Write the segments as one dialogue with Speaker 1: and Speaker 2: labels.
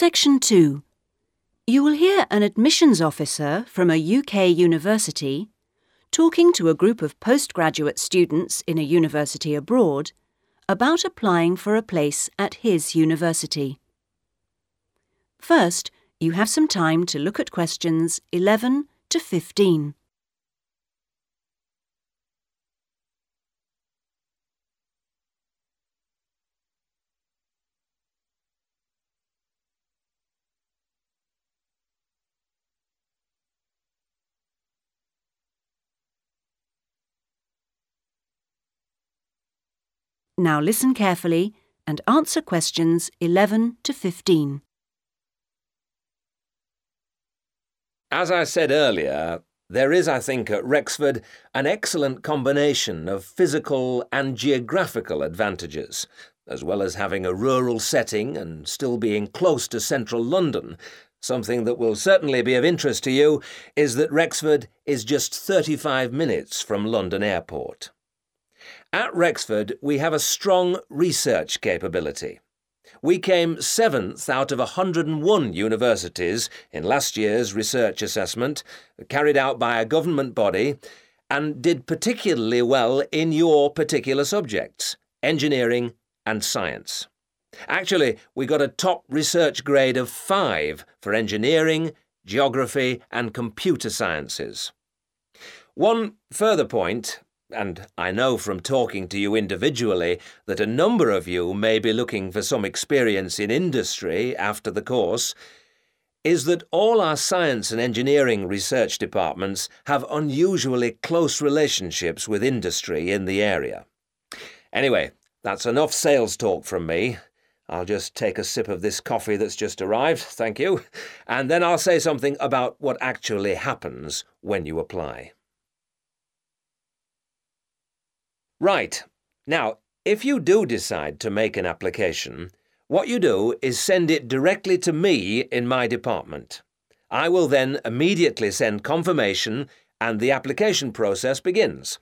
Speaker 1: Section 2. You will hear an admissions officer from a UK university talking to a group of postgraduate students in a university abroad about applying for a place at his university. First, you have some time to look at questions 11 to 15. Now listen carefully and answer questions 11 to 15.
Speaker 2: As I said earlier, there is, I think, at Rexford an excellent combination of physical and geographical advantages, as well as having a rural setting and still being close to central London. Something that will certainly be of interest to you is that Rexford is just 35 minutes from London Airport. At Rexford, we have a strong research capability. We came seventh out of 101 universities in last year's research assessment, carried out by a government body, and did particularly well in your particular subjects engineering and science. Actually, we got a top research grade of 5 for engineering, geography, and computer sciences. One further point and I know from talking to you individually that a number of you may be looking for some experience in industry after the course, is that all our science and engineering research departments have unusually close relationships with industry in the area. Anyway, that's enough sales talk from me. I'll just take a sip of this coffee that's just arrived, thank you, and then I'll say something about what actually happens when you apply. Right. Now, if you do decide to make an application, what you do is send it directly to me in my department. I will then immediately send confirmation and the application process begins.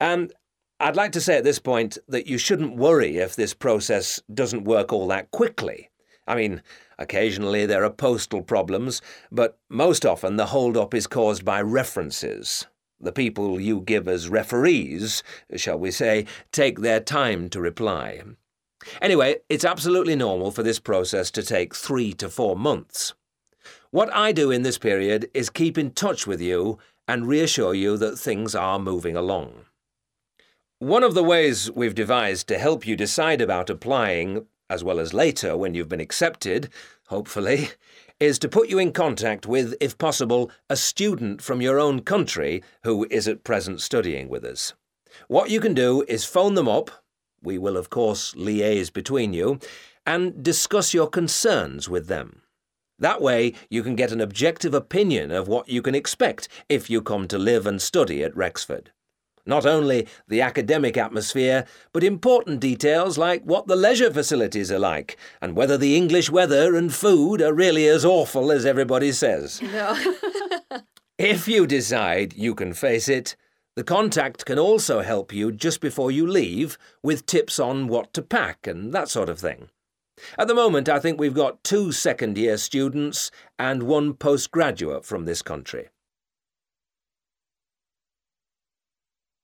Speaker 2: And I'd like to say at this point that you shouldn't worry if this process doesn't work all that quickly. I mean, occasionally there are postal problems, but most often the hold-up is caused by references. The people you give as referees, shall we say, take their time to reply. Anyway, it's absolutely normal for this process to take three to four months. What I do in this period is keep in touch with you and reassure you that things are moving along. One of the ways we've devised to help you decide about applying, as well as later when you've been accepted, hopefully, is to put you in contact with, if possible, a student from your own country who is at present studying with us. What you can do is phone them up, we will of course liaise between you, and discuss your concerns with them. That way you can get an objective opinion of what you can expect if you come to live and study at Rexford. Not only the academic atmosphere, but important details like what the leisure facilities are like, and whether the English weather and food are really as awful as everybody says.
Speaker 3: No.
Speaker 2: if you decide you can face it, the contact can also help you just before you leave with tips on what to pack and that sort of thing. At the moment, I think we've got two second year students and one postgraduate from this country.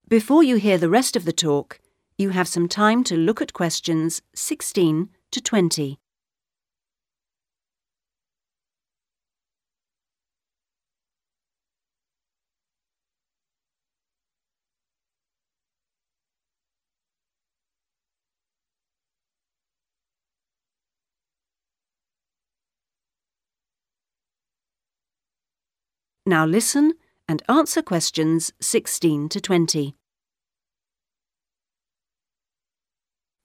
Speaker 1: Before you hear the rest of the talk, you have some time to look at questions 16 to 20. Now listen and answer questions 16 to 20.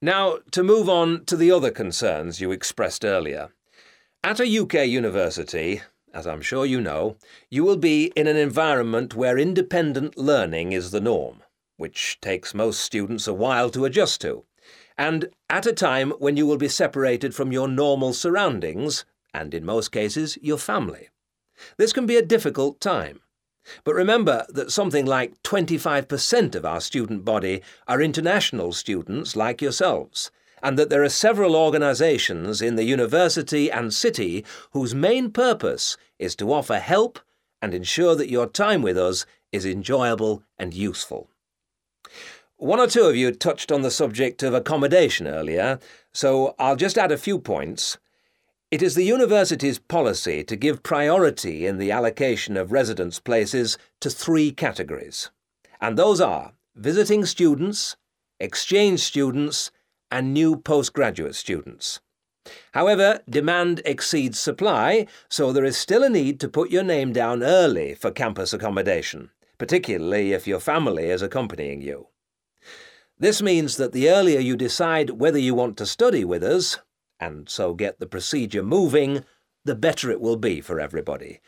Speaker 2: Now, to move on to the other concerns you expressed earlier. At a UK university, as I'm sure you know, you will be in an environment where independent learning is the norm, which takes most students a while to adjust to, and at a time when you will be separated from your normal surroundings, and in most cases, your family. This can be a difficult time. But remember that something like 25% of our student body are international students like yourselves, and that there are several organisations in the university and city whose main purpose is to offer help and ensure that your time with us is enjoyable and useful. One or two of you touched on the subject of accommodation earlier, so I'll just add a few points. It is the university's policy to give priority in the allocation of residence places to three categories, and those are visiting students, exchange students, and new postgraduate students. However, demand exceeds supply, so there is still a need to put your name down early for campus accommodation, particularly if your family is accompanying you. This means that the earlier you decide whether you want to study with us, and so get the procedure moving, the better it will be for everybody.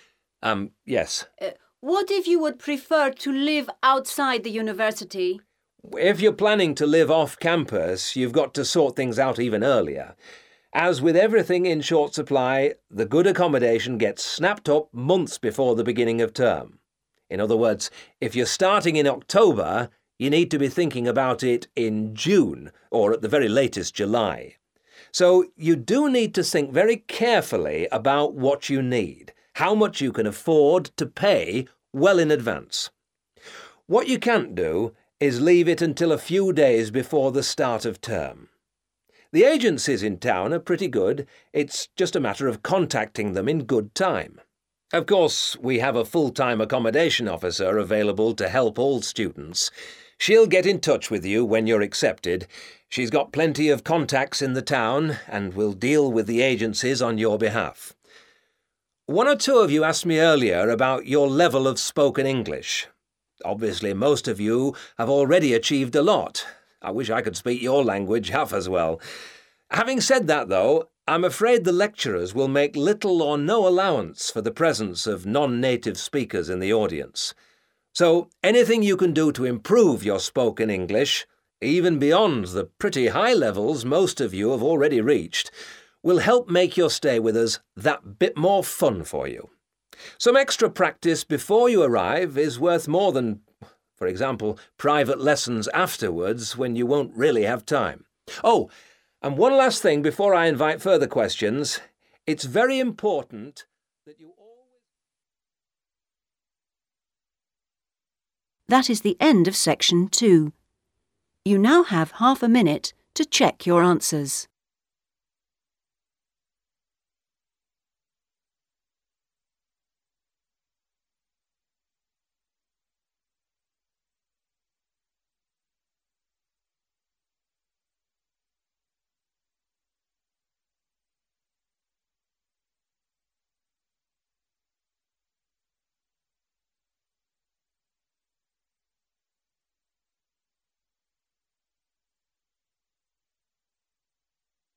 Speaker 2: Um, yes.
Speaker 3: Uh, what if you would prefer to live outside the university?
Speaker 2: If you're planning to live off campus, you've got to sort things out even earlier. As with everything in short supply, the good accommodation gets snapped up months before the beginning of term. In other words, if you're starting in October, you need to be thinking about it in June, or at the very latest July. So you do need to think very carefully about what you need, how much you can afford to pay well in advance. What you can't do is leave it until a few days before the start of term. The agencies in town are pretty good, it's just a matter of contacting them in good time. Of course, we have a full-time accommodation officer available to help all students. She'll get in touch with you when you're accepted. She's got plenty of contacts in the town and will deal with the agencies on your behalf. One or two of you asked me earlier about your level of spoken English. Obviously, most of you have already achieved a lot. I wish I could speak your language half as well. Having said that, though, I'm afraid the lecturers will make little or no allowance for the presence of non-native speakers in the audience. So anything you can do to improve your spoken English, even beyond the pretty high levels most of you have already reached, will help make your stay with us that bit more fun for you. Some extra practice before you arrive is worth more than, for example, private lessons afterwards when you won't really have time. Oh, and one last thing before I invite further questions. It's very important that you
Speaker 1: That is the end of section two. You now have half a minute to check your answers.